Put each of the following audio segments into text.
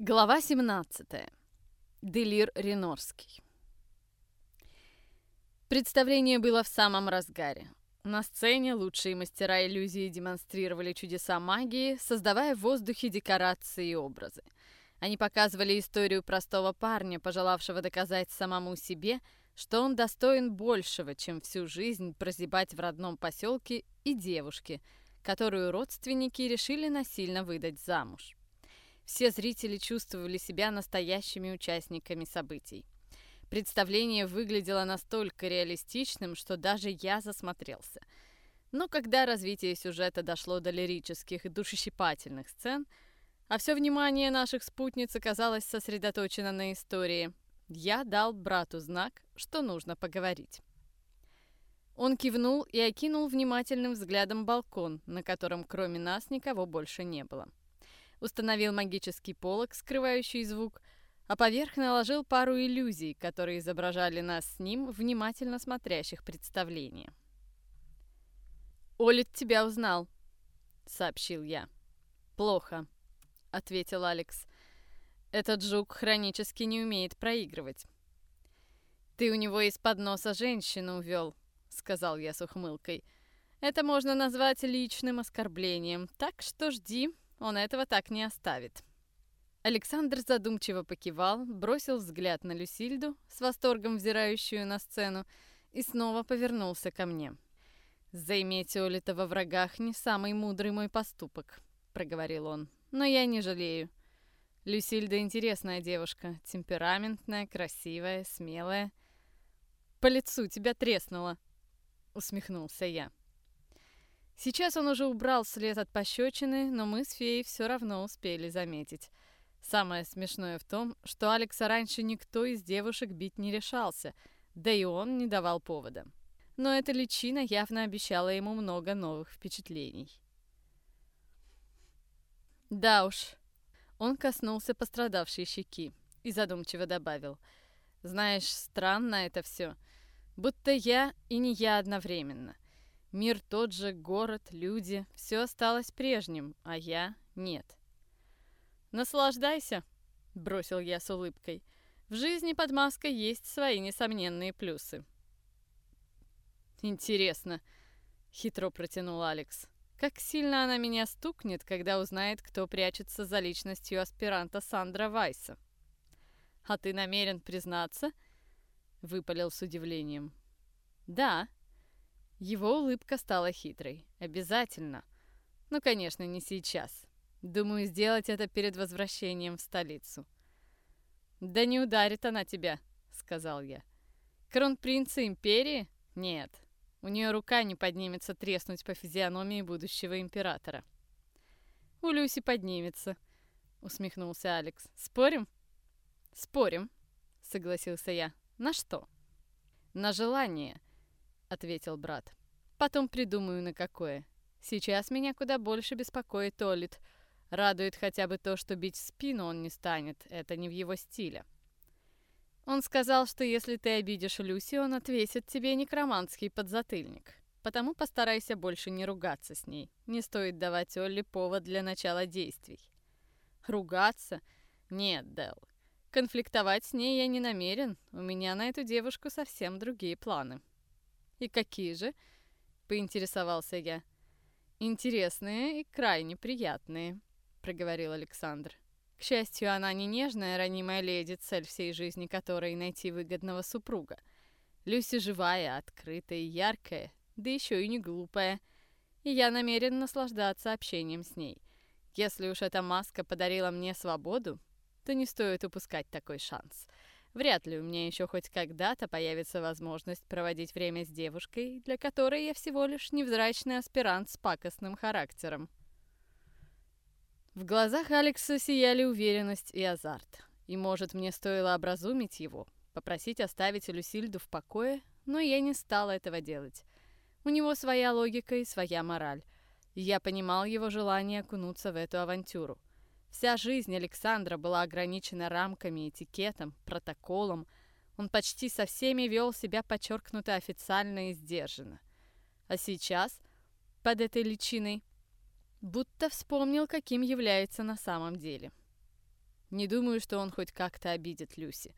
Глава 17. Делир Ренорский. Представление было в самом разгаре. На сцене лучшие мастера иллюзии демонстрировали чудеса магии, создавая в воздухе декорации и образы. Они показывали историю простого парня, пожелавшего доказать самому себе, что он достоин большего, чем всю жизнь прозябать в родном поселке, и девушки, которую родственники решили насильно выдать замуж. Все зрители чувствовали себя настоящими участниками событий. Представление выглядело настолько реалистичным, что даже я засмотрелся. Но когда развитие сюжета дошло до лирических и душещипательных сцен, а все внимание наших спутниц оказалось сосредоточено на истории, я дал брату знак, что нужно поговорить. Он кивнул и окинул внимательным взглядом балкон, на котором кроме нас никого больше не было установил магический полог, скрывающий звук, а поверх наложил пару иллюзий, которые изображали нас с ним, внимательно смотрящих представление. «Олит тебя узнал», — сообщил я. «Плохо», — ответил Алекс. «Этот жук хронически не умеет проигрывать». «Ты у него из-под носа женщину увел», — сказал я с ухмылкой. «Это можно назвать личным оскорблением, так что жди, он этого так не оставит. Александр задумчиво покивал, бросил взгляд на Люсильду, с восторгом взирающую на сцену, и снова повернулся ко мне. «Заиметь Олита во врагах не самый мудрый мой поступок», — проговорил он. «Но я не жалею. Люсильда интересная девушка, темпераментная, красивая, смелая. По лицу тебя треснуло», — усмехнулся я. Сейчас он уже убрал след от пощечины, но мы с феей все равно успели заметить. Самое смешное в том, что Алекса раньше никто из девушек бить не решался, да и он не давал повода. Но эта личина явно обещала ему много новых впечатлений. Да уж. Он коснулся пострадавшей щеки и задумчиво добавил. Знаешь, странно это все. Будто я и не я одновременно — Мир тот же, город, люди, все осталось прежним, а я нет. «Наслаждайся», — бросил я с улыбкой. «В жизни под маской есть свои несомненные плюсы». «Интересно», — хитро протянул Алекс. «Как сильно она меня стукнет, когда узнает, кто прячется за личностью аспиранта Сандра Вайса?» «А ты намерен признаться?» — выпалил с удивлением. «Да», его улыбка стала хитрой. Обязательно. Ну, конечно, не сейчас. Думаю, сделать это перед возвращением в столицу. «Да не ударит она тебя», — сказал я. «Кронпринца империи? Нет. У нее рука не поднимется треснуть по физиономии будущего императора». «У Люси поднимется», — усмехнулся Алекс. «Спорим?» «Спорим», — согласился я. «На что?» «На желание», — ответил брат. «Потом придумаю, на какое. Сейчас меня куда больше беспокоит Толит. Радует хотя бы то, что бить в спину он не станет. Это не в его стиле». Он сказал, что если ты обидишь Люси, он отвесит тебе некроманский подзатыльник. Потому постарайся больше не ругаться с ней. Не стоит давать Олли повод для начала действий. Ругаться? Нет, Дел. Конфликтовать с ней я не намерен. У меня на эту девушку совсем другие планы. «И какие же?» — поинтересовался я. «Интересные и крайне приятные», — проговорил Александр. К счастью, она не нежная, ранимая леди, цель всей жизни которой — найти выгодного супруга. Люси живая, открытая и яркая, да еще и не глупая. И я намерен наслаждаться общением с ней. Если уж эта маска подарила мне свободу, то не стоит упускать такой шанс. Вряд ли у меня еще хоть когда-то появится возможность проводить время с девушкой, для которой я всего лишь невзрачный аспирант с пакостным характером. В глазах Алекса сияли уверенность и азарт. И, может, мне стоило образумить его, попросить оставить Люсильду в покое, но я не стала этого делать. У него своя логика и своя мораль. Я понимал его желание окунуться в эту авантюру. Вся жизнь Александра была ограничена рамками, этикетом, протоколом. Он почти со всеми вел себя подчеркнуто официально и сдержанно. А сейчас, под этой личиной, будто вспомнил, каким является на самом деле. Не думаю, что он хоть как-то обидит Люси.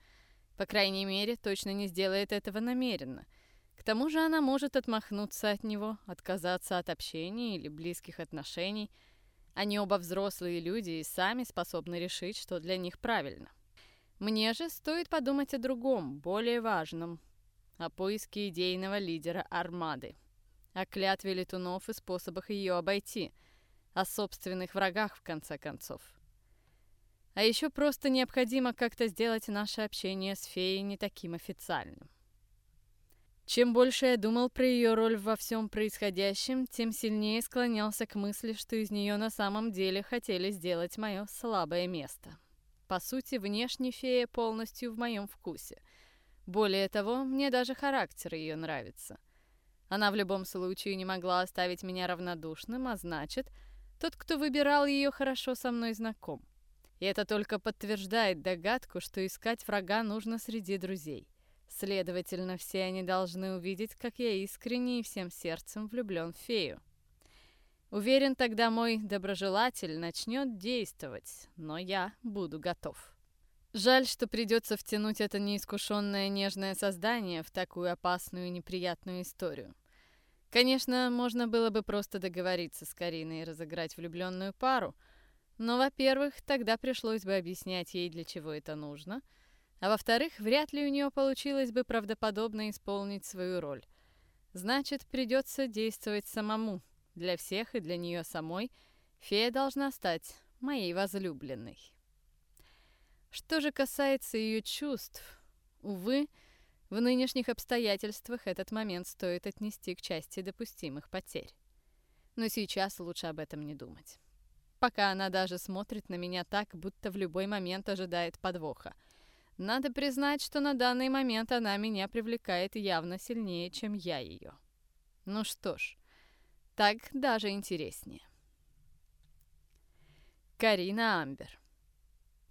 По крайней мере, точно не сделает этого намеренно. К тому же она может отмахнуться от него, отказаться от общения или близких отношений. Они оба взрослые люди и сами способны решить, что для них правильно. Мне же стоит подумать о другом, более важном. О поиске идейного лидера армады. О клятве летунов и способах ее обойти. О собственных врагах, в конце концов. А еще просто необходимо как-то сделать наше общение с феей не таким официальным. Чем больше я думал про ее роль во всем происходящем, тем сильнее склонялся к мысли, что из нее на самом деле хотели сделать мое слабое место. По сути, внешне фея полностью в моем вкусе. Более того, мне даже характер ее нравится. Она в любом случае не могла оставить меня равнодушным, а значит, тот, кто выбирал ее, хорошо со мной знаком. И это только подтверждает догадку, что искать врага нужно среди друзей. Следовательно, все они должны увидеть, как я искренне и всем сердцем влюблен в фею. Уверен, тогда мой доброжелатель начнет действовать, но я буду готов. Жаль, что придется втянуть это неискушенное нежное создание в такую опасную и неприятную историю. Конечно, можно было бы просто договориться с Кариной и разыграть влюбленную пару — но, во-первых, тогда пришлось бы объяснять ей, для чего это нужно, а во-вторых, вряд ли у нее получилось бы правдоподобно исполнить свою роль. Значит, придется действовать самому. Для всех и для нее самой фея должна стать моей возлюбленной. Что же касается ее чувств, увы, в нынешних обстоятельствах этот момент стоит отнести к части допустимых потерь. Но сейчас лучше об этом не думать пока она даже смотрит на меня так, будто в любой момент ожидает подвоха. Надо признать, что на данный момент она меня привлекает явно сильнее, чем я ее. Ну что ж, так даже интереснее. Карина Амбер.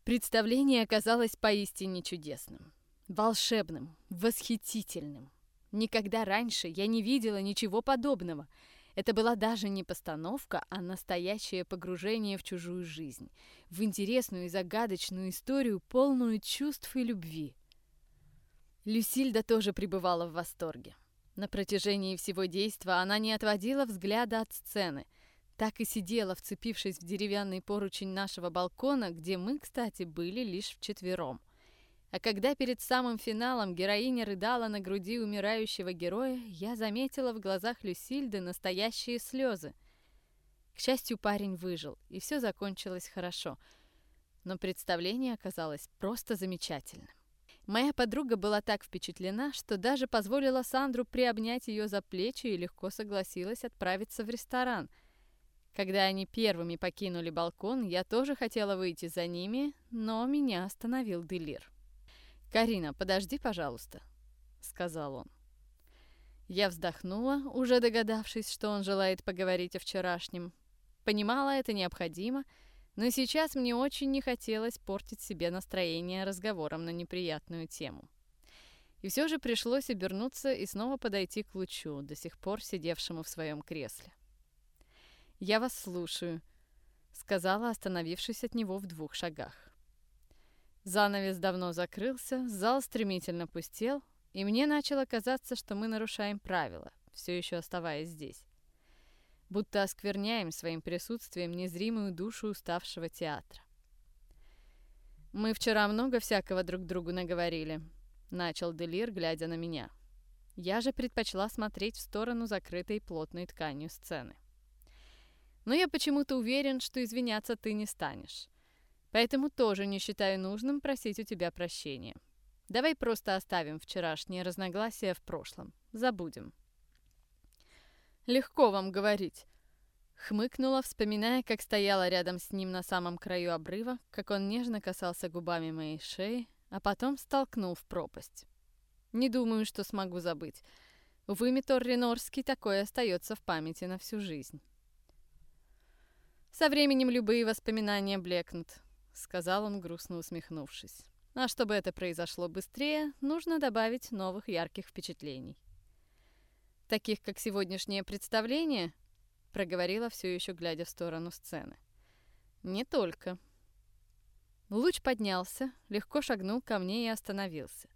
Представление оказалось поистине чудесным, волшебным, восхитительным. Никогда раньше я не видела ничего подобного — это была даже не постановка, а настоящее погружение в чужую жизнь, в интересную и загадочную историю, полную чувств и любви. Люсильда тоже пребывала в восторге. На протяжении всего действа она не отводила взгляда от сцены, так и сидела, вцепившись в деревянный поручень нашего балкона, где мы, кстати, были лишь вчетвером. А когда перед самым финалом героиня рыдала на груди умирающего героя, я заметила в глазах Люсильды настоящие слезы. К счастью, парень выжил, и все закончилось хорошо. Но представление оказалось просто замечательным. Моя подруга была так впечатлена, что даже позволила Сандру приобнять ее за плечи и легко согласилась отправиться в ресторан. Когда они первыми покинули балкон, я тоже хотела выйти за ними, но меня остановил Делир. «Карина, подожди, пожалуйста», — сказал он. Я вздохнула, уже догадавшись, что он желает поговорить о вчерашнем. Понимала, это необходимо, но сейчас мне очень не хотелось портить себе настроение разговором на неприятную тему. И все же пришлось обернуться и снова подойти к лучу, до сих пор сидевшему в своем кресле. «Я вас слушаю», — сказала, остановившись от него в двух шагах. Занавес давно закрылся, зал стремительно пустел, и мне начало казаться, что мы нарушаем правила, все еще оставаясь здесь. Будто оскверняем своим присутствием незримую душу уставшего театра. «Мы вчера много всякого друг другу наговорили», — начал Делир, глядя на меня. Я же предпочла смотреть в сторону закрытой плотной тканью сцены. «Но я почему-то уверен, что извиняться ты не станешь. Поэтому тоже не считаю нужным просить у тебя прощения. Давай просто оставим вчерашние разногласия в прошлом. Забудем. Легко вам говорить. Хмыкнула, вспоминая, как стояла рядом с ним на самом краю обрыва, как он нежно касался губами моей шеи, а потом столкнул в пропасть. Не думаю, что смогу забыть. Увы, Митор Ренорский такое остается в памяти на всю жизнь. Со временем любые воспоминания блекнут сказал он, грустно усмехнувшись. А чтобы это произошло быстрее, нужно добавить новых ярких впечатлений. Таких, как сегодняшнее представление, проговорила все еще глядя в сторону сцены. Не только. Луч поднялся, легко шагнул ко мне и остановился.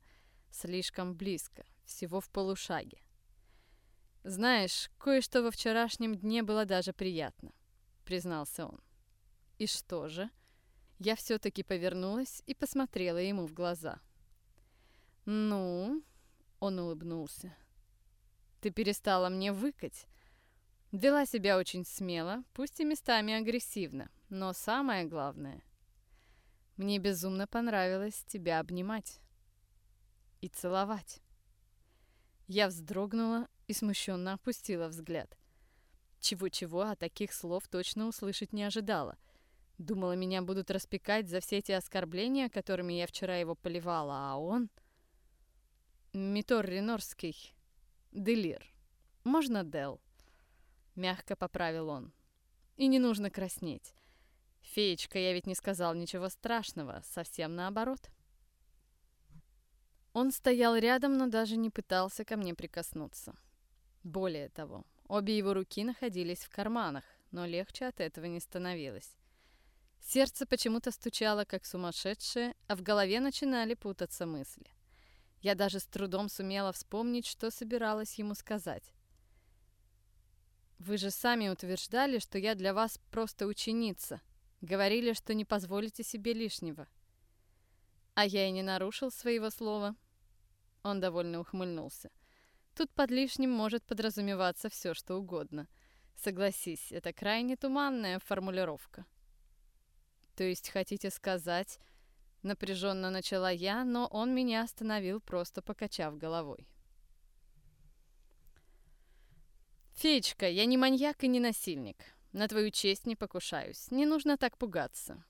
Слишком близко, всего в полушаге. «Знаешь, кое-что во вчерашнем дне было даже приятно», — признался он. «И что же?» Я все-таки повернулась и посмотрела ему в глаза. «Ну?» — он улыбнулся. «Ты перестала мне выкать. Вела себя очень смело, пусть и местами агрессивно, но самое главное — мне безумно понравилось тебя обнимать и целовать. Я вздрогнула и смущенно опустила взгляд. Чего-чего, а таких слов точно услышать не ожидала. Думала, меня будут распекать за все эти оскорбления, которыми я вчера его поливала, а он... Митор Ренорский. Делир. Можно Дел? Мягко поправил он. И не нужно краснеть. «Феечка, я ведь не сказал ничего страшного, совсем наоборот». Он стоял рядом, но даже не пытался ко мне прикоснуться. Более того, обе его руки находились в карманах, но легче от этого не становилось. Сердце почему-то стучало, как сумасшедшее, а в голове начинали путаться мысли. Я даже с трудом сумела вспомнить, что собиралась ему сказать. «Вы же сами утверждали, что я для вас просто ученица», Говорили, что не позволите себе лишнего. А я и не нарушил своего слова. Он довольно ухмыльнулся. Тут под лишним может подразумеваться все, что угодно. Согласись, это крайне туманная формулировка. То есть хотите сказать... Напряженно начала я, но он меня остановил, просто покачав головой. «Феечка, я не маньяк и не насильник. На твою честь не покушаюсь. Не нужно так пугаться.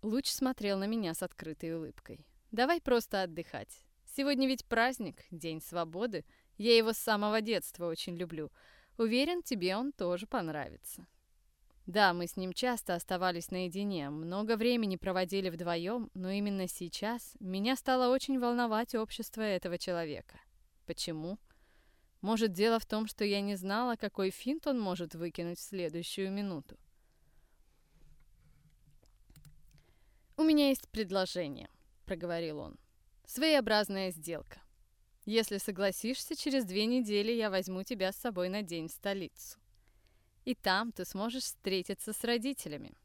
Луч смотрел на меня с открытой улыбкой. Давай просто отдыхать. Сегодня ведь праздник, День свободы. Я его с самого детства очень люблю. Уверен, тебе он тоже понравится. Да, мы с ним часто оставались наедине, много времени проводили вдвоем, но именно сейчас меня стало очень волновать общество этого человека. Почему? Может, дело в том, что я не знала, какой финт он может выкинуть в следующую минуту. «У меня есть предложение», — проговорил он. «Своеобразная сделка. Если согласишься, через две недели я возьму тебя с собой на день в столицу. И там ты сможешь встретиться с родителями».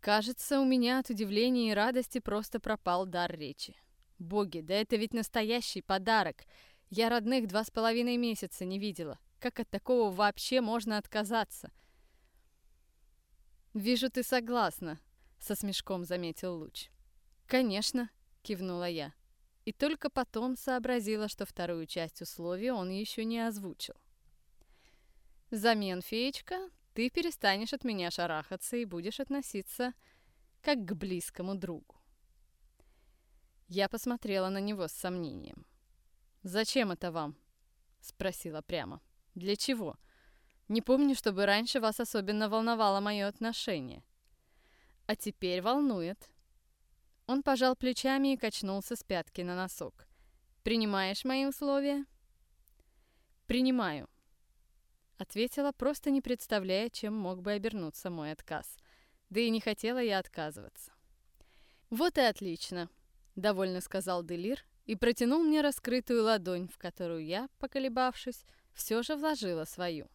Кажется, у меня от удивления и радости просто пропал дар речи. Боги, да это ведь настоящий подарок — я родных два с половиной месяца не видела. Как от такого вообще можно отказаться? «Вижу, ты согласна», — со смешком заметил Луч. «Конечно», — кивнула я. И только потом сообразила, что вторую часть условия он еще не озвучил. «Взамен, феечка, ты перестанешь от меня шарахаться и будешь относиться как к близкому другу». Я посмотрела на него с сомнением. «Зачем это вам?» — спросила прямо. «Для чего? Не помню, чтобы раньше вас особенно волновало мое отношение. А теперь волнует». Он пожал плечами и качнулся с пятки на носок. «Принимаешь мои условия?» «Принимаю», — ответила, просто не представляя, чем мог бы обернуться мой отказ. Да и не хотела я отказываться. «Вот и отлично», — довольно сказал Делир и протянул мне раскрытую ладонь, в которую я, поколебавшись, все же вложила свою.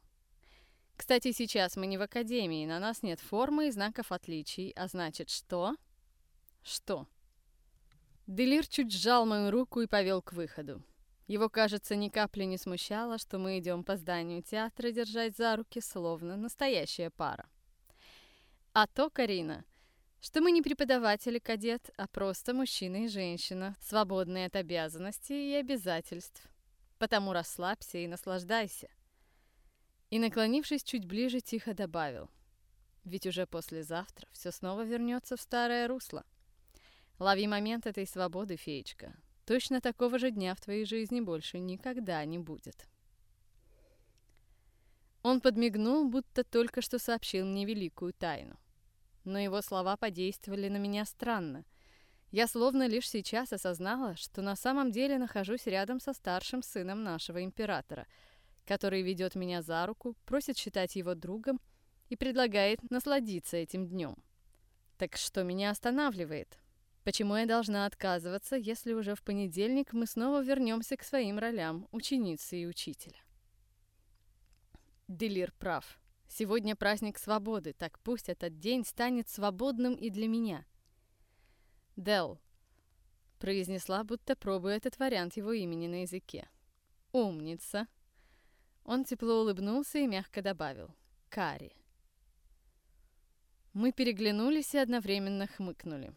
Кстати, сейчас мы не в академии, на нас нет формы и знаков отличий, а значит, что? Что? Делир чуть сжал мою руку и повел к выходу. Его, кажется, ни капли не смущало, что мы идем по зданию театра держать за руки, словно настоящая пара. А то, Карина, что мы не преподаватель-кадет, а просто мужчина и женщина, свободные от обязанностей и обязательств. Потому расслабься и наслаждайся. И, наклонившись чуть ближе, тихо добавил. Ведь уже послезавтра все снова вернется в старое русло. Лови момент этой свободы, феечка. Точно такого же дня в твоей жизни больше никогда не будет. Он подмигнул, будто только что сообщил мне великую тайну но его слова подействовали на меня странно. Я словно лишь сейчас осознала, что на самом деле нахожусь рядом со старшим сыном нашего императора, который ведет меня за руку, просит считать его другом и предлагает насладиться этим днем. Так что меня останавливает? Почему я должна отказываться, если уже в понедельник мы снова вернемся к своим ролям ученицы и учителя? Делир прав. Сегодня праздник свободы, так пусть этот день станет свободным и для меня. Дел произнесла, будто пробуя этот вариант его имени на языке. Умница. Он тепло улыбнулся и мягко добавил. Кари. Мы переглянулись и одновременно хмыкнули.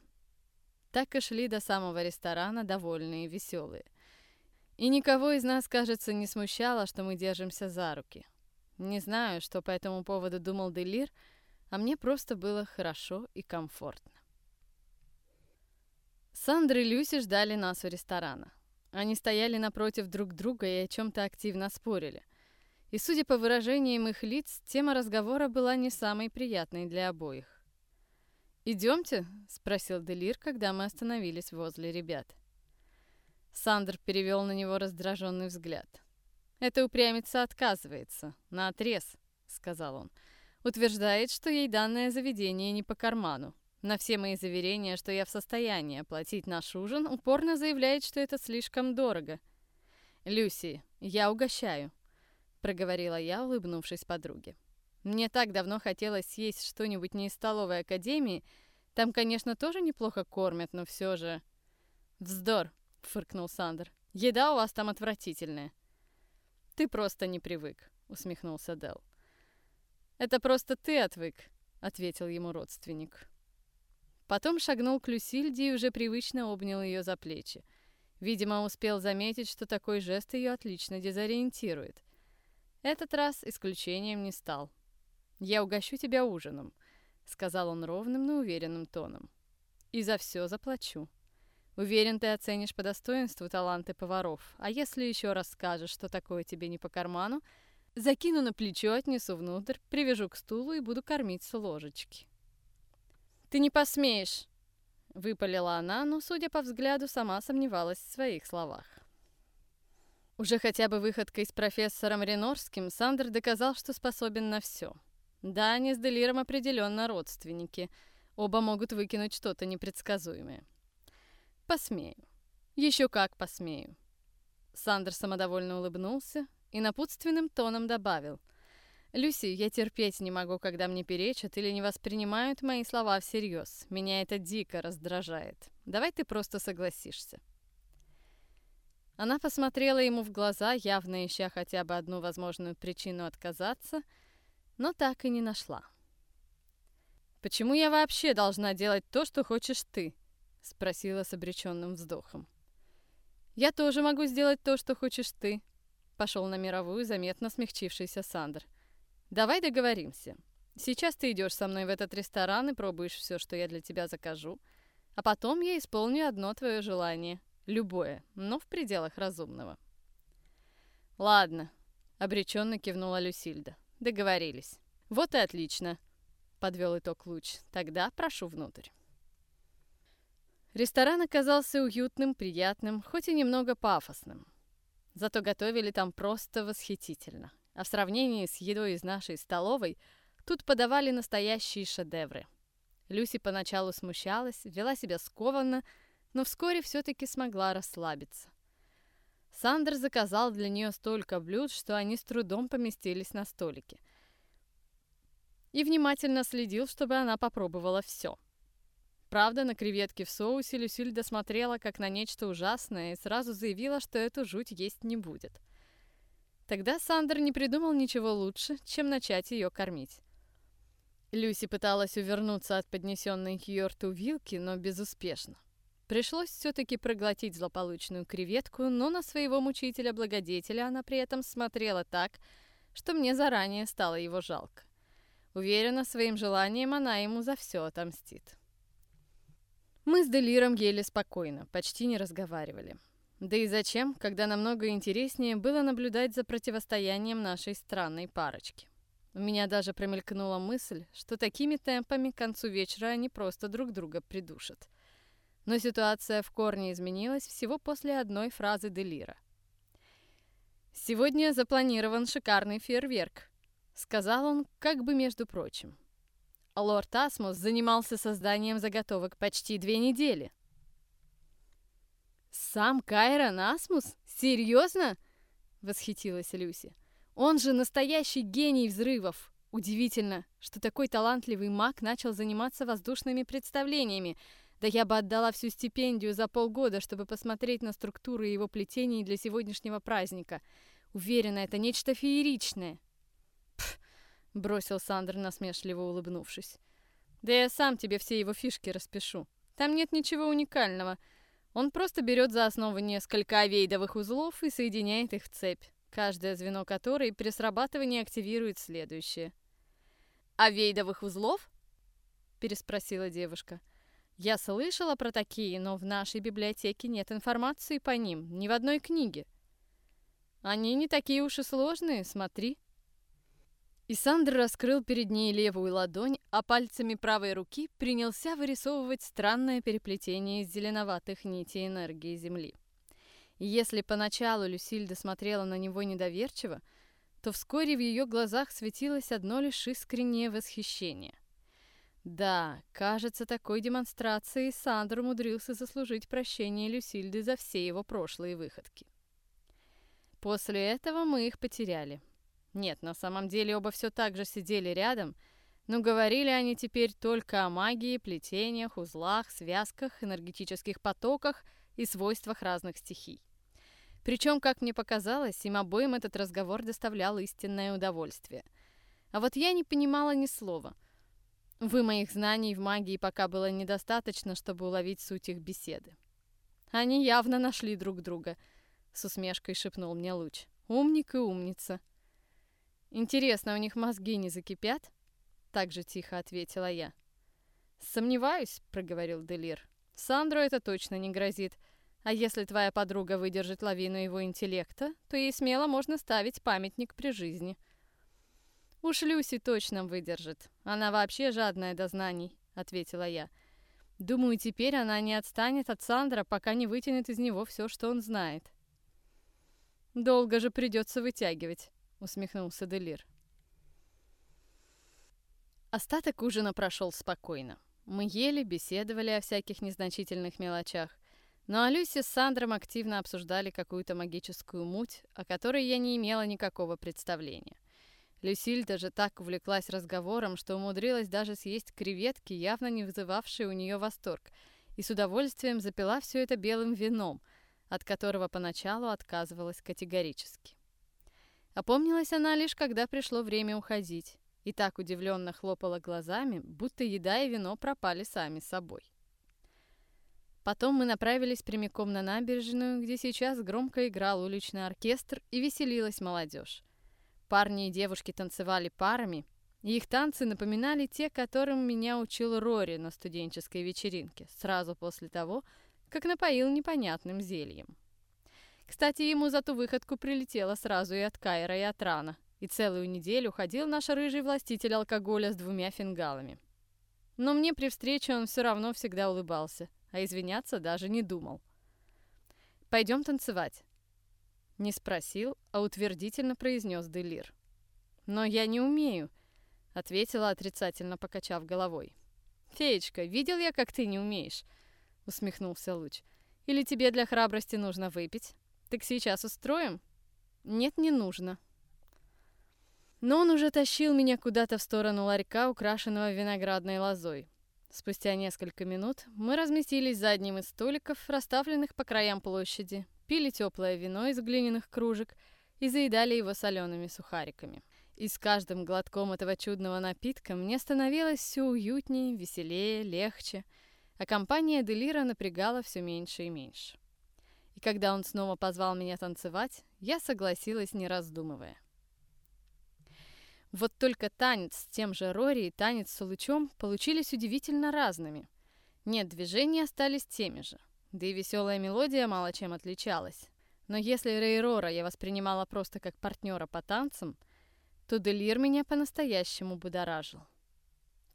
Так и шли до самого ресторана, довольные и веселые. И никого из нас, кажется, не смущало, что мы держимся за руки. Не знаю, что по этому поводу думал Делир, а мне просто было хорошо и комфортно. Сандра и Люси ждали нас у ресторана. Они стояли напротив друг друга и о чем-то активно спорили. И, судя по выражениям их лиц, тема разговора была не самой приятной для обоих. «Идемте?» — спросил Делир, когда мы остановились возле ребят. Сандер перевел на него раздраженный взгляд. «Это упрямица отказывается. На отрез», — сказал он. «Утверждает, что ей данное заведение не по карману. На все мои заверения, что я в состоянии оплатить наш ужин, упорно заявляет, что это слишком дорого. «Люси, я угощаю», — проговорила я, улыбнувшись подруге. Мне так давно хотелось съесть что-нибудь не из столовой академии. Там, конечно, тоже неплохо кормят, но все же... Вздор, фыркнул Сандер. Еда у вас там отвратительная. Ты просто не привык, усмехнулся Дел. Это просто ты отвык, ответил ему родственник. Потом шагнул к Люсильде и уже привычно обнял ее за плечи. Видимо, успел заметить, что такой жест ее отлично дезориентирует. Этот раз исключением не стал. «Я угощу тебя ужином», — сказал он ровным, но уверенным тоном. «И за все заплачу. Уверен, ты оценишь по достоинству таланты поваров, а если еще раз скажешь, что такое тебе не по карману, закину на плечо, отнесу внутрь, привяжу к стулу и буду кормить с ложечки». «Ты не посмеешь!» — выпалила она, но, судя по взгляду, сама сомневалась в своих словах. Уже хотя бы выходкой с профессором Ренорским Сандер доказал, что способен на все — да, они с Делиром определенно родственники. Оба могут выкинуть что-то непредсказуемое. Посмею. Еще как посмею. Сандер самодовольно улыбнулся и напутственным тоном добавил. «Люси, я терпеть не могу, когда мне перечат или не воспринимают мои слова всерьез. Меня это дико раздражает. Давай ты просто согласишься». Она посмотрела ему в глаза, явно ища хотя бы одну возможную причину отказаться — но так и не нашла. «Почему я вообще должна делать то, что хочешь ты?» — спросила с обреченным вздохом. «Я тоже могу сделать то, что хочешь ты», — пошел на мировую заметно смягчившийся Сандр. «Давай договоримся. Сейчас ты идешь со мной в этот ресторан и пробуешь все, что я для тебя закажу, а потом я исполню одно твое желание, любое, но в пределах разумного». «Ладно», — обреченно кивнула Люсильда. Договорились. Вот и отлично, подвел итог Луч. Тогда прошу внутрь. Ресторан оказался уютным, приятным, хоть и немного пафосным. Зато готовили там просто восхитительно. А в сравнении с едой из нашей столовой, тут подавали настоящие шедевры. Люси поначалу смущалась, вела себя скованно, но вскоре все-таки смогла расслабиться. Сандер заказал для нее столько блюд, что они с трудом поместились на столике. И внимательно следил, чтобы она попробовала все. Правда, на креветки в соусе Люсильда смотрела как на нечто ужасное и сразу заявила, что эту жуть есть не будет. Тогда Сандер не придумал ничего лучше, чем начать ее кормить. Люси пыталась увернуться от поднесенной к ее рту вилки, но безуспешно. Пришлось все-таки проглотить злополучную креветку, но на своего мучителя-благодетеля она при этом смотрела так, что мне заранее стало его жалко. Уверена, своим желанием она ему за все отомстит. Мы с Делиром ели спокойно, почти не разговаривали. Да и зачем, когда намного интереснее было наблюдать за противостоянием нашей странной парочки. У меня даже промелькнула мысль, что такими темпами к концу вечера они просто друг друга придушат. Но ситуация в корне изменилась всего после одной фразы Делира. «Сегодня запланирован шикарный фейерверк», — сказал он как бы между прочим. лорд Асмус занимался созданием заготовок почти две недели. «Сам Кайрон Асмус? Серьезно?» — восхитилась Люси. «Он же настоящий гений взрывов! Удивительно, что такой талантливый маг начал заниматься воздушными представлениями. Да я бы отдала всю стипендию за полгода, чтобы посмотреть на структуры его плетений для сегодняшнего праздника. Уверена, это нечто фееричное». «Пф!» — бросил Сандер, насмешливо улыбнувшись. «Да я сам тебе все его фишки распишу. Там нет ничего уникального». Он просто берет за основу несколько авейдовых узлов и соединяет их в цепь, каждое звено которой при срабатывании активирует следующее. «Авейдовых узлов?» – переспросила девушка. «Я слышала про такие, но в нашей библиотеке нет информации по ним, ни в одной книге». «Они не такие уж и сложные, смотри», и Сандр раскрыл перед ней левую ладонь, а пальцами правой руки принялся вырисовывать странное переплетение из зеленоватых нитей энергии Земли. И если поначалу Люсильда смотрела на него недоверчиво, то вскоре в ее глазах светилось одно лишь искреннее восхищение. Да, кажется, такой демонстрацией Сандр умудрился заслужить прощение Люсильды за все его прошлые выходки. После этого мы их потеряли. Нет, на самом деле оба все так же сидели рядом, но говорили они теперь только о магии, плетениях, узлах, связках, энергетических потоках и свойствах разных стихий. Причем, как мне показалось, им обоим этот разговор доставлял истинное удовольствие. А вот я не понимала ни слова. Вы моих знаний в магии пока было недостаточно, чтобы уловить суть их беседы. Они явно нашли друг друга, с усмешкой шепнул мне Луч. Умник и умница. «Интересно, у них мозги не закипят?» Так же тихо ответила я. «Сомневаюсь», — проговорил Делир. «Сандру это точно не грозит. А если твоя подруга выдержит лавину его интеллекта, то ей смело можно ставить памятник при жизни». «Уж Люси точно выдержит. Она вообще жадная до знаний», — ответила я. «Думаю, теперь она не отстанет от Сандра, пока не вытянет из него все, что он знает». «Долго же придется вытягивать», — усмехнулся Делир. Остаток ужина прошел спокойно. Мы ели, беседовали о всяких незначительных мелочах. Но Алюси с Сандром активно обсуждали какую-то магическую муть, о которой я не имела никакого представления. Люсиль даже так увлеклась разговором, что умудрилась даже съесть креветки, явно не вызывавшие у нее восторг, и с удовольствием запила все это белым вином, от которого поначалу отказывалась категорически. Опомнилась она лишь, когда пришло время уходить, и так удивленно хлопала глазами, будто еда и вино пропали сами собой. Потом мы направились прямиком на набережную, где сейчас громко играл уличный оркестр и веселилась молодежь. Парни и девушки танцевали парами, и их танцы напоминали те, которым меня учил Рори на студенческой вечеринке, сразу после того, как напоил непонятным зельем. Кстати, ему за ту выходку прилетело сразу и от Кайра, и от Рана. И целую неделю ходил наш рыжий властитель алкоголя с двумя фингалами. Но мне при встрече он все равно всегда улыбался, а извиняться даже не думал. «Пойдем танцевать». Не спросил, а утвердительно произнес Делир. «Но я не умею», — ответила, отрицательно покачав головой. «Феечка, видел я, как ты не умеешь», — усмехнулся Луч. «Или тебе для храбрости нужно выпить?» Так сейчас устроим? Нет, не нужно. Но он уже тащил меня куда-то в сторону ларька, украшенного виноградной лозой. Спустя несколько минут мы разместились за одним из столиков, расставленных по краям площади, пили теплое вино из глиняных кружек и заедали его солеными сухариками. И с каждым глотком этого чудного напитка мне становилось все уютнее, веселее, легче, а компания Делира напрягала все меньше и меньше. И когда он снова позвал меня танцевать, я согласилась, не раздумывая. Вот только танец с тем же Рори и танец с Лучом получились удивительно разными. Нет, движения остались теми же, да и веселая мелодия мало чем отличалась. Но если Рейрора я воспринимала просто как партнера по танцам, то Делир меня по-настоящему будоражил.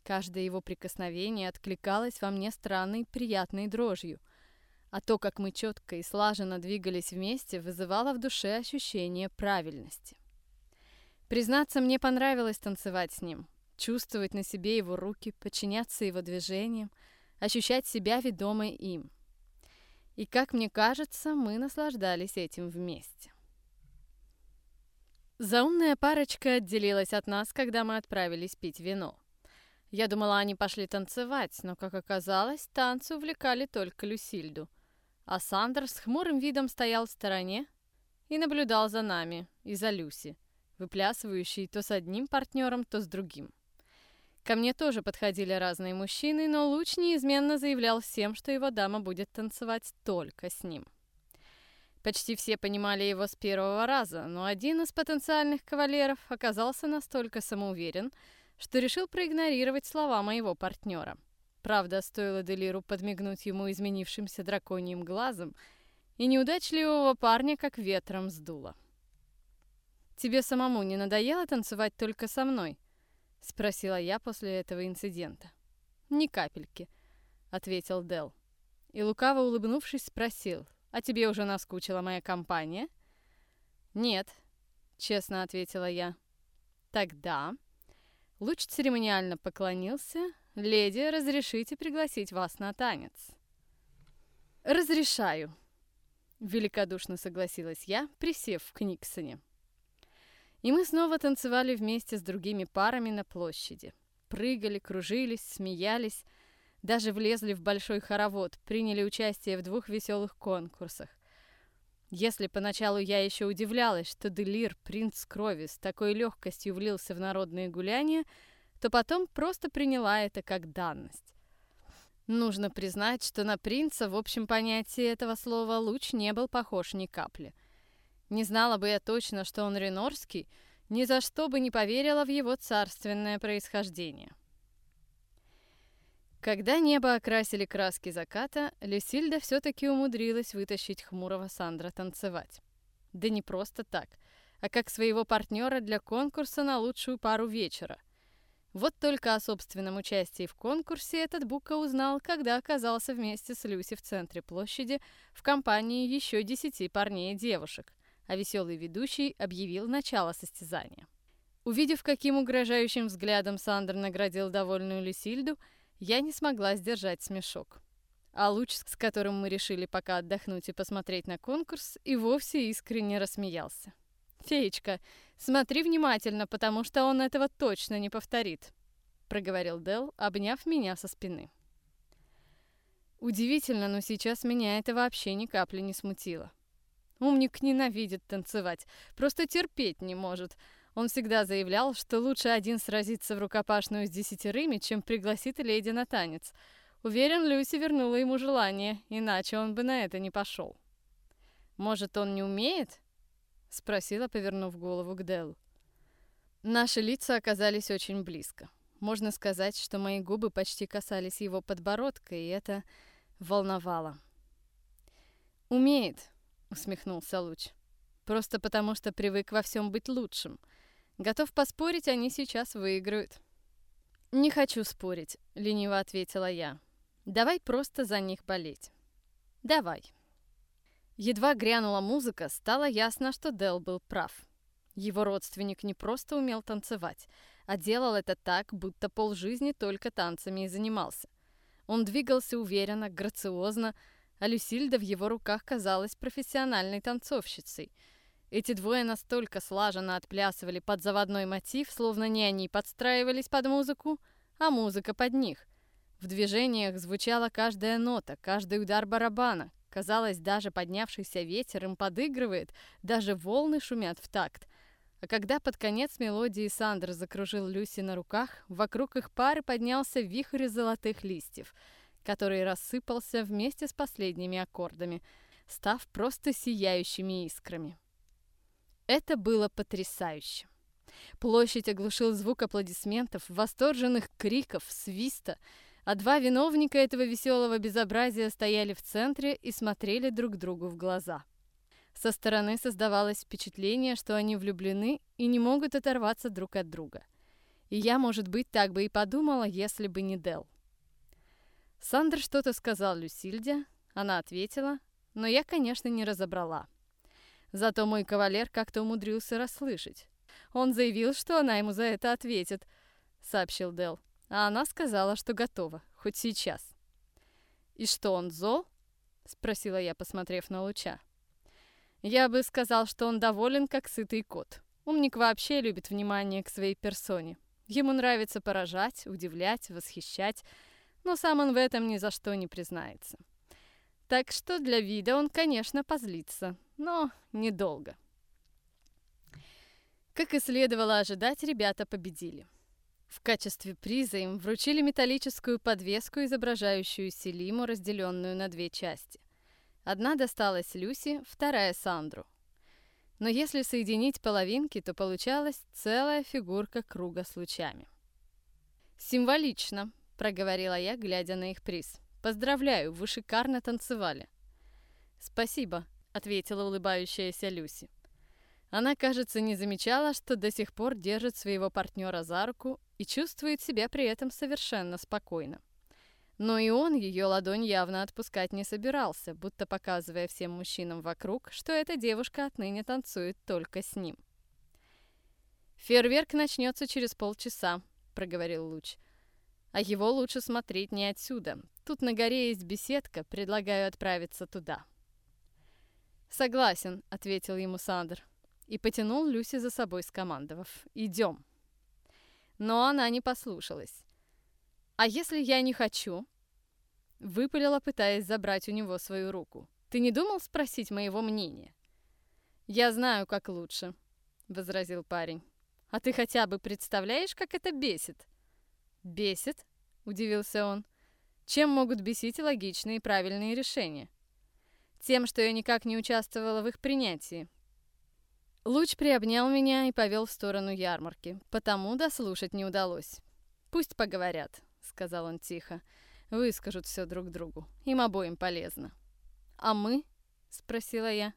Каждое его прикосновение откликалось во мне странной приятной дрожью – а то, как мы четко и слаженно двигались вместе, вызывало в душе ощущение правильности. Признаться, мне понравилось танцевать с ним. чувствовать на себе его руки, подчиняться его движениям, ощущать себя ведомой им. И, как мне кажется, мы наслаждались этим вместе. Заумная парочка отделилась от нас, когда мы отправились пить вино. Я думала, они пошли танцевать, но, как оказалось, танцы увлекали только Люсильду. А Сандер с хмурым видом стоял в стороне и наблюдал за нами и за Люси, выплясывающей то с одним партнером, то с другим. Ко мне тоже подходили разные мужчины, но Луч неизменно заявлял всем, что его дама будет танцевать только с ним. Почти все понимали его с первого раза, но один из потенциальных кавалеров оказался настолько самоуверен, что решил проигнорировать слова моего партнера. Правда, стоило Делиру подмигнуть ему изменившимся драконьим глазом, и неудачливого парня как ветром сдуло. «Тебе самому не надоело танцевать только со мной?» — спросила я после этого инцидента. «Ни капельки», — ответил Дел. И лукаво улыбнувшись, спросил, «А тебе уже наскучила моя компания?» «Нет», — честно ответила я. «Тогда...» Луч церемониально поклонился. «Леди, разрешите пригласить вас на танец?» «Разрешаю», — великодушно согласилась я, присев в Книксоне. И мы снова танцевали вместе с другими парами на площади. Прыгали, кружились, смеялись, даже влезли в большой хоровод, приняли участие в двух веселых конкурсах. Если поначалу я еще удивлялась, что Делир, принц крови, с такой легкостью влился в народные гуляния, то потом просто приняла это как данность. Нужно признать, что на принца в общем понятии этого слова луч не был похож ни капли. Не знала бы я точно, что он ренорский, ни за что бы не поверила в его царственное происхождение. Когда небо окрасили краски заката, Люсильда все-таки умудрилась вытащить хмурого Сандра танцевать. Да не просто так, а как своего партнера для конкурса на лучшую пару вечера. Вот только о собственном участии в конкурсе этот Бука узнал, когда оказался вместе с Люси в центре площади в компании еще десяти парней и девушек, а веселый ведущий объявил начало состязания. Увидев, каким угрожающим взглядом Сандр наградил довольную Люсильду, я не смогла сдержать смешок. А луч, с которым мы решили пока отдохнуть и посмотреть на конкурс, и вовсе искренне рассмеялся. «Феечка, смотри внимательно, потому что он этого точно не повторит», — проговорил Дел, обняв меня со спины. Удивительно, но сейчас меня это вообще ни капли не смутило. Умник ненавидит танцевать, просто терпеть не может — он всегда заявлял, что лучше один сразиться в рукопашную с десятерыми, чем пригласит леди на танец. Уверен, Люси вернула ему желание, иначе он бы на это не пошел. «Может, он не умеет?» — спросила, повернув голову к Делу. Наши лица оказались очень близко. Можно сказать, что мои губы почти касались его подбородка, и это волновало. «Умеет», — усмехнулся Луч. «Просто потому, что привык во всем быть лучшим. Готов поспорить, они сейчас выиграют. «Не хочу спорить», — лениво ответила я. «Давай просто за них болеть». «Давай». Едва грянула музыка, стало ясно, что Дел был прав. Его родственник не просто умел танцевать, а делал это так, будто полжизни только танцами и занимался. Он двигался уверенно, грациозно, а Люсильда в его руках казалась профессиональной танцовщицей — эти двое настолько слаженно отплясывали под заводной мотив, словно не они подстраивались под музыку, а музыка под них. В движениях звучала каждая нота, каждый удар барабана. Казалось, даже поднявшийся ветер им подыгрывает, даже волны шумят в такт. А когда под конец мелодии Сандер закружил Люси на руках, вокруг их пары поднялся вихрь золотых листьев, который рассыпался вместе с последними аккордами, став просто сияющими искрами. Это было потрясающе. Площадь оглушил звук аплодисментов, восторженных криков, свиста, а два виновника этого веселого безобразия стояли в центре и смотрели друг другу в глаза. Со стороны создавалось впечатление, что они влюблены и не могут оторваться друг от друга. И я, может быть, так бы и подумала, если бы не Дел. Сандр что-то сказал Люсильде, она ответила, но я, конечно, не разобрала. Зато мой кавалер как-то умудрился расслышать. Он заявил, что она ему за это ответит. — сообщил Дел. А она сказала, что готова, хоть сейчас. «И что, он зол?» — спросила я, посмотрев на Луча. «Я бы сказал, что он доволен, как сытый кот. Умник вообще любит внимание к своей персоне. Ему нравится поражать, удивлять, восхищать, но сам он в этом ни за что не признается. Так что для вида он, конечно, позлится, но недолго. Как и следовало ожидать, ребята победили. В качестве приза им вручили металлическую подвеску, изображающую Селиму, разделенную на две части. Одна досталась Люси, вторая Сандру. Но если соединить половинки, то получалась целая фигурка круга с лучами. «Символично», — проговорила я, глядя на их приз. «Поздравляю, вы шикарно танцевали». «Спасибо», — ответила улыбающаяся Люси. Она, кажется, не замечала, что до сих пор держит своего партнера за руку и чувствует себя при этом совершенно спокойно. Но и он ее ладонь явно отпускать не собирался, будто показывая всем мужчинам вокруг, что эта девушка отныне танцует только с ним. «Фейерверк начнется через полчаса», — проговорил Луч. «А его лучше смотреть не отсюда. Тут на горе есть беседка, предлагаю отправиться туда». «Согласен», — ответил ему Сандер и потянул Люси за собой, скомандовав «Идем». Но она не послушалась. «А если я не хочу?» Выпалила, пытаясь забрать у него свою руку. «Ты не думал спросить моего мнения?» «Я знаю, как лучше», — возразил парень. «А ты хотя бы представляешь, как это бесит?» «Бесит?» — удивился он. «Чем могут бесить логичные и правильные решения?» «Тем, что я никак не участвовала в их принятии», Луч приобнял меня и повел в сторону ярмарки, потому дослушать не удалось. «Пусть поговорят», — сказал он тихо. «Выскажут все друг другу. Им обоим полезно». «А мы?» — спросила я.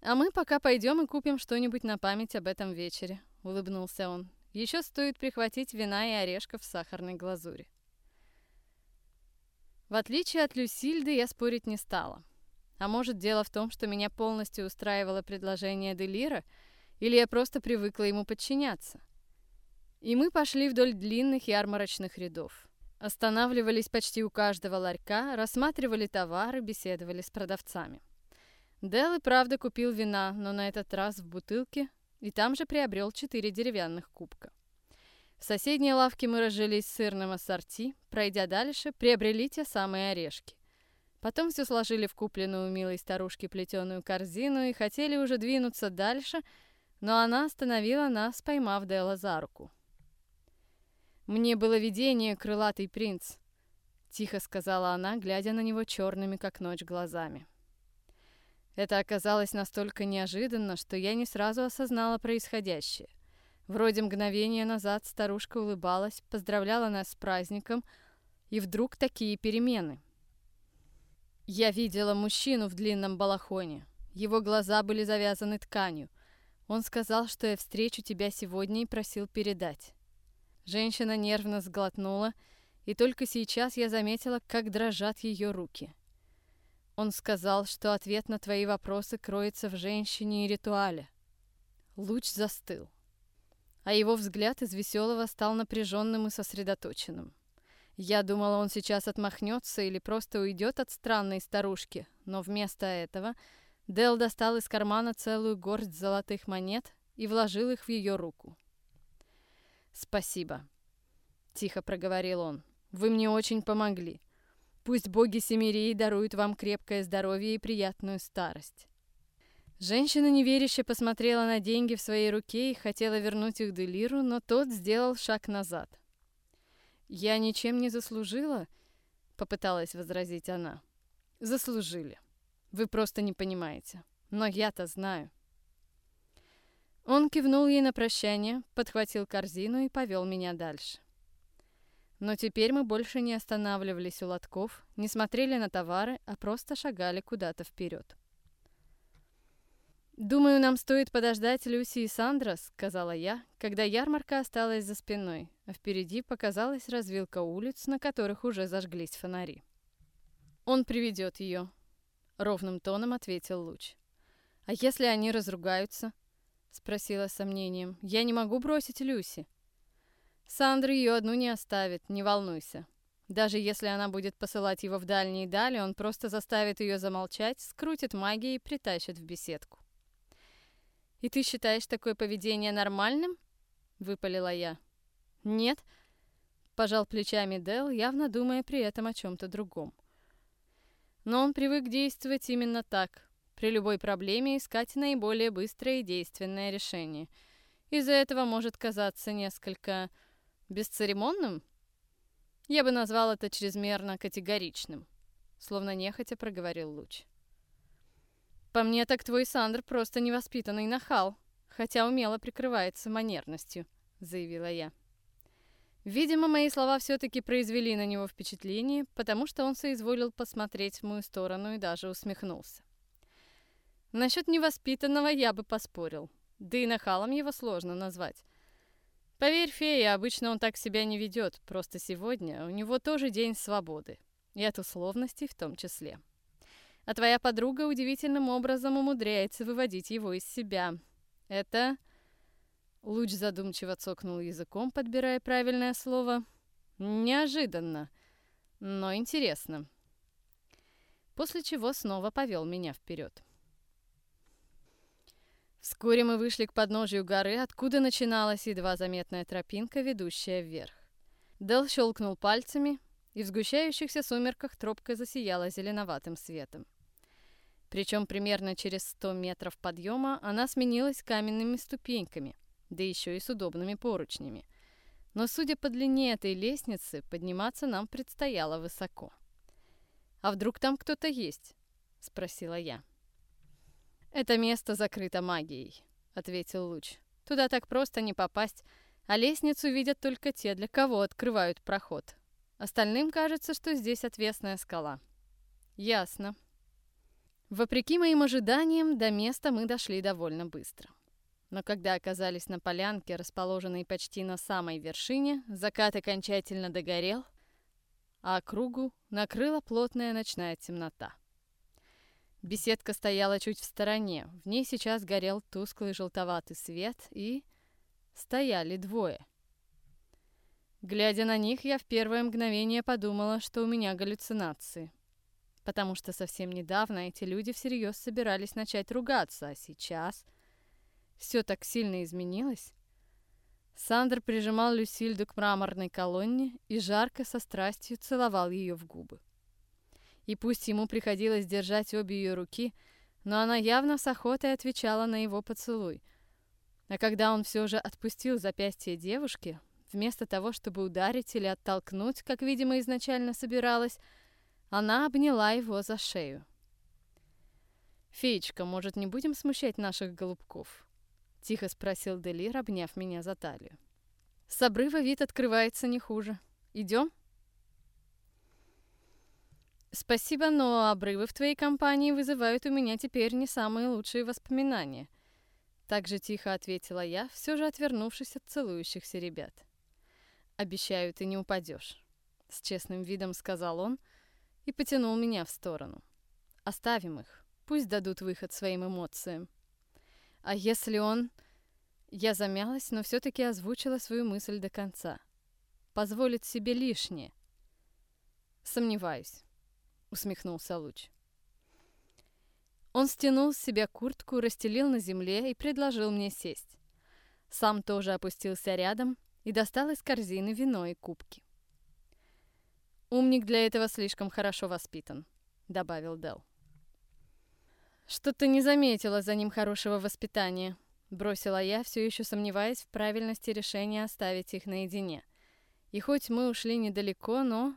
«А мы пока пойдем и купим что-нибудь на память об этом вечере», — улыбнулся он. «Еще стоит прихватить вина и орешков в сахарной глазури». В отличие от Люсильды, я спорить не стала. А может, дело в том, что меня полностью устраивало предложение Делира, или я просто привыкла ему подчиняться. И мы пошли вдоль длинных ярмарочных рядов. Останавливались почти у каждого ларька, рассматривали товары, беседовали с продавцами. Дел и правда купил вина, но на этот раз в бутылке, и там же приобрел четыре деревянных кубка. В соседней лавке мы разжились сырным ассорти, пройдя дальше, приобрели те самые орешки. Потом все сложили в купленную у милой старушки плетеную корзину и хотели уже двинуться дальше, но она остановила нас, поймав Дела за руку. «Мне было видение, крылатый принц», — тихо сказала она, глядя на него черными, как ночь, глазами. Это оказалось настолько неожиданно, что я не сразу осознала происходящее. Вроде мгновения назад старушка улыбалась, поздравляла нас с праздником, и вдруг такие перемены — я видела мужчину в длинном балахоне. Его глаза были завязаны тканью. Он сказал, что я встречу тебя сегодня и просил передать. Женщина нервно сглотнула, и только сейчас я заметила, как дрожат ее руки. Он сказал, что ответ на твои вопросы кроется в женщине и ритуале. Луч застыл, а его взгляд из веселого стал напряженным и сосредоточенным. Я думала, он сейчас отмахнется или просто уйдет от странной старушки, но вместо этого Дел достал из кармана целую горсть золотых монет и вложил их в ее руку. «Спасибо», — тихо проговорил он. «Вы мне очень помогли. Пусть боги Семирии даруют вам крепкое здоровье и приятную старость». Женщина неверяще посмотрела на деньги в своей руке и хотела вернуть их Делиру, но тот сделал шаг назад — «Я ничем не заслужила?» — попыталась возразить она. «Заслужили. Вы просто не понимаете. Но я-то знаю». Он кивнул ей на прощание, подхватил корзину и повел меня дальше. Но теперь мы больше не останавливались у лотков, не смотрели на товары, а просто шагали куда-то вперед. «Думаю, нам стоит подождать Люси и Сандра», — сказала я, когда ярмарка осталась за спиной, а впереди показалась развилка улиц, на которых уже зажглись фонари. «Он приведет ее», — ровным тоном ответил Луч. «А если они разругаются?» — спросила сомнением. «Я не могу бросить Люси». Сандра ее одну не оставит, не волнуйся. Даже если она будет посылать его в дальние дали, он просто заставит ее замолчать, скрутит магией и притащит в беседку. «И ты считаешь такое поведение нормальным?» — выпалила я. «Нет», — пожал плечами Дел, явно думая при этом о чем-то другом. Но он привык действовать именно так, при любой проблеме искать наиболее быстрое и действенное решение. Из-за этого может казаться несколько бесцеремонным, я бы назвал это чрезмерно категоричным, словно нехотя проговорил Луч. По мне так твой Сандр просто невоспитанный нахал, хотя умело прикрывается манерностью, заявила я. Видимо, мои слова все-таки произвели на него впечатление, потому что он соизволил посмотреть в мою сторону и даже усмехнулся. Насчет невоспитанного я бы поспорил, да и нахалом его сложно назвать. Поверь, фея, обычно он так себя не ведет, просто сегодня у него тоже день свободы. И от условностей в том числе. А твоя подруга удивительным образом умудряется выводить его из себя. Это... Луч задумчиво цокнул языком, подбирая правильное слово. Неожиданно, но интересно. После чего снова повел меня вперед. Вскоре мы вышли к подножию горы, откуда начиналась едва заметная тропинка, ведущая вверх. Дел щелкнул пальцами, и в сгущающихся сумерках тропка засияла зеленоватым светом. Причем примерно через 100 метров подъема она сменилась каменными ступеньками, да еще и с удобными поручнями. Но, судя по длине этой лестницы, подниматься нам предстояло высоко. «А вдруг там кто-то есть?» — спросила я. «Это место закрыто магией», — ответил Луч. «Туда так просто не попасть, а лестницу видят только те, для кого открывают проход. Остальным кажется, что здесь отвесная скала». «Ясно». Вопреки моим ожиданиям, до места мы дошли довольно быстро. Но когда оказались на полянке, расположенной почти на самой вершине, закат окончательно догорел, а округу накрыла плотная ночная темнота. Беседка стояла чуть в стороне. В ней сейчас горел тусклый желтоватый свет, и стояли двое. Глядя на них, я в первое мгновение подумала, что у меня галлюцинации. Потому что совсем недавно эти люди всерьез собирались начать ругаться, а сейчас все так сильно изменилось. Сандер прижимал Люсильду к мраморной колонне и жарко со страстью целовал ее в губы. И пусть ему приходилось держать обе ее руки, но она явно с охотой отвечала на его поцелуй. А когда он все же отпустил запястье девушки, вместо того, чтобы ударить или оттолкнуть, как, видимо, изначально собиралась, она обняла его за шею. «Феечка, может, не будем смущать наших голубков?» — тихо спросил Делир, обняв меня за талию. «С обрыва вид открывается не хуже. Идем?» «Спасибо, но обрывы в твоей компании вызывают у меня теперь не самые лучшие воспоминания». Так же тихо ответила я, все же отвернувшись от целующихся ребят. «Обещаю, ты не упадешь», — с честным видом сказал он и потянул меня в сторону. «Оставим их, пусть дадут выход своим эмоциям». «А если он...» Я замялась, но все-таки озвучила свою мысль до конца. «Позволит себе лишнее». Сомневаюсь усмехнулся Луч. Он стянул с себя куртку, расстелил на земле и предложил мне сесть. Сам тоже опустился рядом и достал из корзины вино и кубки. «Умник для этого слишком хорошо воспитан», — добавил Дел. «Что-то не заметила за ним хорошего воспитания», — бросила я, все еще сомневаясь в правильности решения оставить их наедине. И хоть мы ушли недалеко, но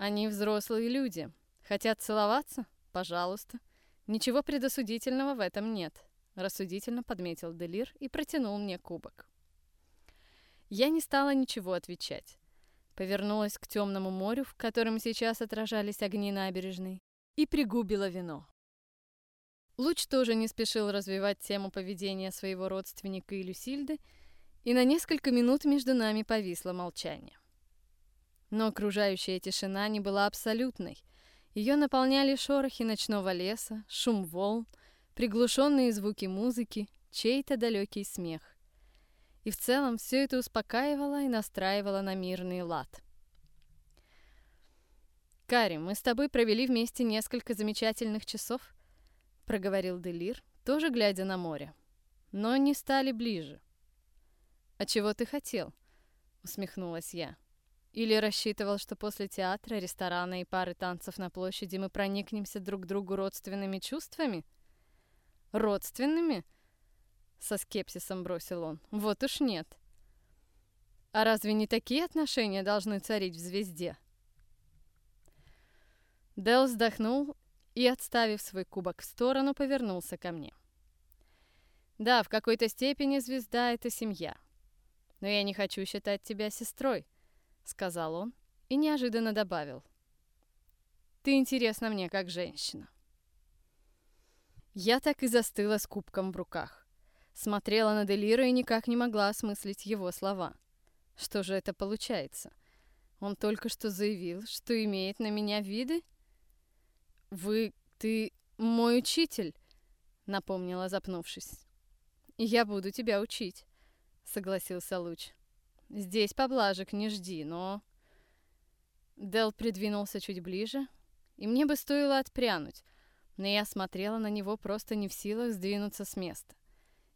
они взрослые люди. Хотят целоваться? Пожалуйста. Ничего предосудительного в этом нет, рассудительно подметил Делир и протянул мне кубок. Я не стала ничего отвечать. Повернулась к темному морю, в котором сейчас отражались огни набережной, и пригубила вино. Луч тоже не спешил развивать тему поведения своего родственника и Люсильды, и на несколько минут между нами повисло молчание. Но окружающая тишина не была абсолютной. Ее наполняли шорохи ночного леса, шум волн, приглушенные звуки музыки, чей-то далекий смех. И в целом все это успокаивало и настраивало на мирный лад. «Кари, мы с тобой провели вместе несколько замечательных часов», — проговорил Делир, тоже глядя на море. «Но не стали ближе». «А чего ты хотел?» — усмехнулась я. «Или рассчитывал, что после театра, ресторана и пары танцев на площади мы проникнемся друг к другу родственными чувствами?» «Родственными?» — со скепсисом бросил он. «Вот уж нет». «А разве не такие отношения должны царить в звезде?» Дел вздохнул и, отставив свой кубок в сторону, повернулся ко мне. «Да, в какой-то степени звезда — это семья. Но я не хочу считать тебя сестрой», — сказал он и неожиданно добавил. «Ты интересна мне как женщина». Я так и застыла с кубком в руках. Смотрела на Делира и никак не могла осмыслить его слова. Что же это получается? Он только что заявил, что имеет на меня виды? «Вы... ты... мой учитель», — напомнила, запнувшись. «Я буду тебя учить», — согласился Луч. «Здесь поблажек не жди, но...» Дел придвинулся чуть ближе, и мне бы стоило отпрянуть, но я смотрела на него просто не в силах сдвинуться с места.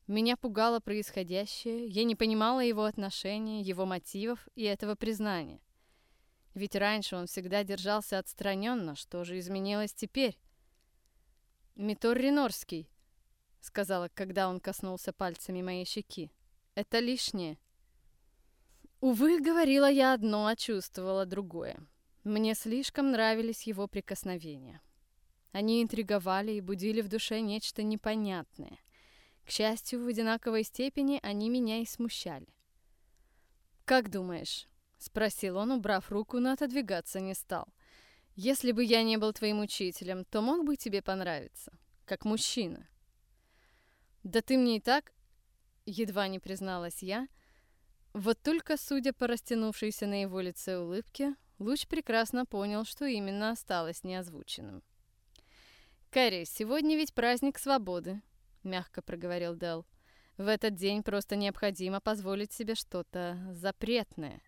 Меня пугало происходящее, я не понимала его отношения, его мотивов и этого признания. Ведь раньше он всегда держался отстраненно. Что же изменилось теперь? «Митор Ринорский», — сказала, когда он коснулся пальцами моей щеки. «Это лишнее». Увы, говорила я одно, а чувствовала другое. Мне слишком нравились его прикосновения. Они интриговали и будили в душе нечто непонятное. К счастью, в одинаковой степени они меня и смущали. «Как думаешь, Спросил он, убрав руку, но отодвигаться не стал. «Если бы я не был твоим учителем, то мог бы тебе понравиться, как мужчина». «Да ты мне и так...» Едва не призналась я. Вот только, судя по растянувшейся на его лице улыбке, Луч прекрасно понял, что именно осталось неозвученным. «Кэрри, сегодня ведь праздник свободы», — мягко проговорил Дел. «В этот день просто необходимо позволить себе что-то запретное».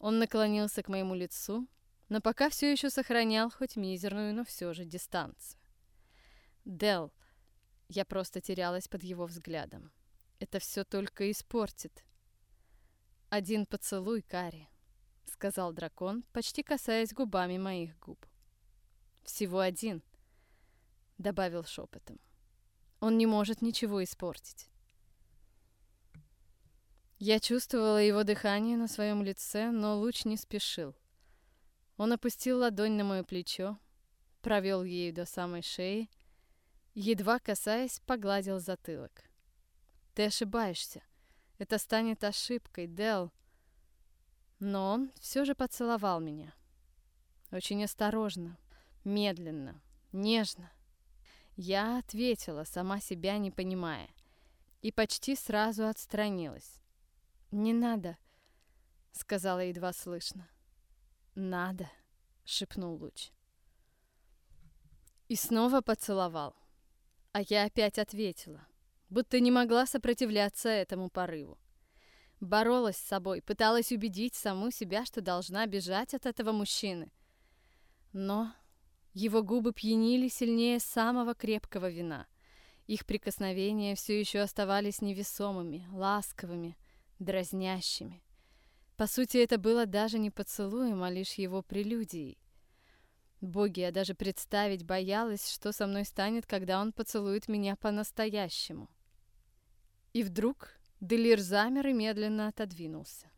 Он наклонился к моему лицу, но пока все еще сохранял хоть мизерную, но все же дистанцию. Дел, я просто терялась под его взглядом. Это все только испортит. Один поцелуй, Кари, сказал дракон, почти касаясь губами моих губ. Всего один, добавил шепотом. Он не может ничего испортить. Я чувствовала его дыхание на своем лице, но луч не спешил. Он опустил ладонь на мое плечо, провел ею до самой шеи, едва касаясь, погладил затылок. «Ты ошибаешься. Это станет ошибкой, Дел. Но он все же поцеловал меня. Очень осторожно, медленно, нежно. Я ответила, сама себя не понимая, и почти сразу отстранилась. «Не надо», — сказала едва слышно. «Надо», — шепнул луч. И снова поцеловал. А я опять ответила, будто не могла сопротивляться этому порыву. Боролась с собой, пыталась убедить саму себя, что должна бежать от этого мужчины. Но его губы пьянили сильнее самого крепкого вина. Их прикосновения все еще оставались невесомыми, ласковыми, дразнящими. По сути, это было даже не поцелуем, а лишь его прелюдией. Боги, я даже представить боялась, что со мной станет, когда он поцелует меня по-настоящему. И вдруг Делир замер и медленно отодвинулся.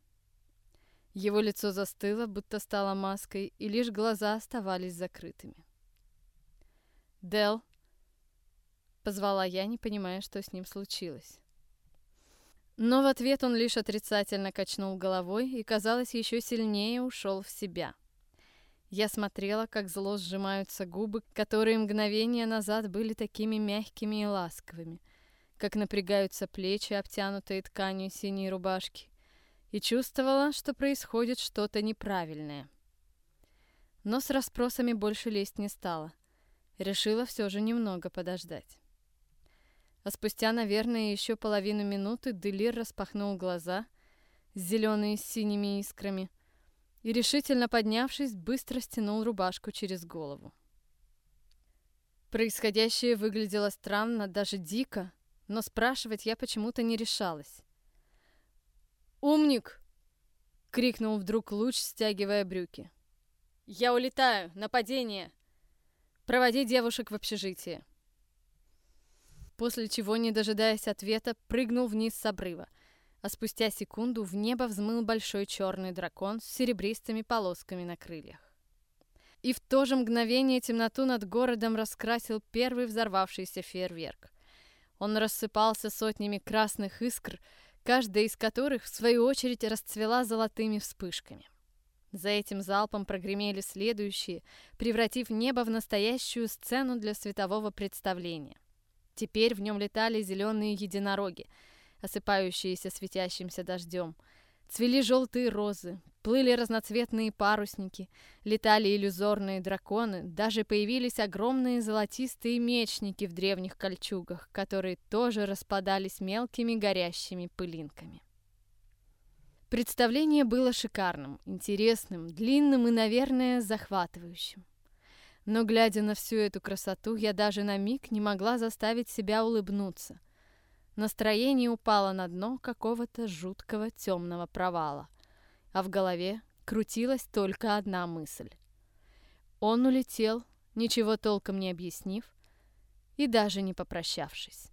Его лицо застыло, будто стало маской, и лишь глаза оставались закрытыми. «Дел!» — позвала я, не понимая, что с ним случилось. Но в ответ он лишь отрицательно качнул головой и, казалось, еще сильнее ушел в себя. Я смотрела, как зло сжимаются губы, которые мгновение назад были такими мягкими и ласковыми, как напрягаются плечи, обтянутые тканью синей рубашки, и чувствовала, что происходит что-то неправильное. Но с расспросами больше лезть не стала. Решила все же немного подождать. А спустя, наверное, еще половину минуты Делир распахнул глаза, зеленые с синими искрами, и, решительно поднявшись, быстро стянул рубашку через голову. Происходящее выглядело странно, даже дико, но спрашивать я почему-то не решалась. «Умник!» — крикнул вдруг луч, стягивая брюки. «Я улетаю! Нападение! Проводи девушек в общежитие!» После чего, не дожидаясь ответа, прыгнул вниз с обрыва, а спустя секунду в небо взмыл большой черный дракон с серебристыми полосками на крыльях. И в то же мгновение темноту над городом раскрасил первый взорвавшийся фейерверк. Он рассыпался сотнями красных искр, каждая из которых, в свою очередь, расцвела золотыми вспышками. За этим залпом прогремели следующие, превратив небо в настоящую сцену для светового представления. Теперь в нем летали зеленые единороги, осыпающиеся светящимся дождем. Цвели желтые розы, плыли разноцветные парусники, летали иллюзорные драконы, даже появились огромные золотистые мечники в древних кольчугах, которые тоже распадались мелкими горящими пылинками. Представление было шикарным, интересным, длинным и, наверное, захватывающим. Но, глядя на всю эту красоту, я даже на миг не могла заставить себя улыбнуться. Настроение упало на дно какого-то жуткого темного провала, а в голове крутилась только одна мысль. Он улетел, ничего толком не объяснив и даже не попрощавшись.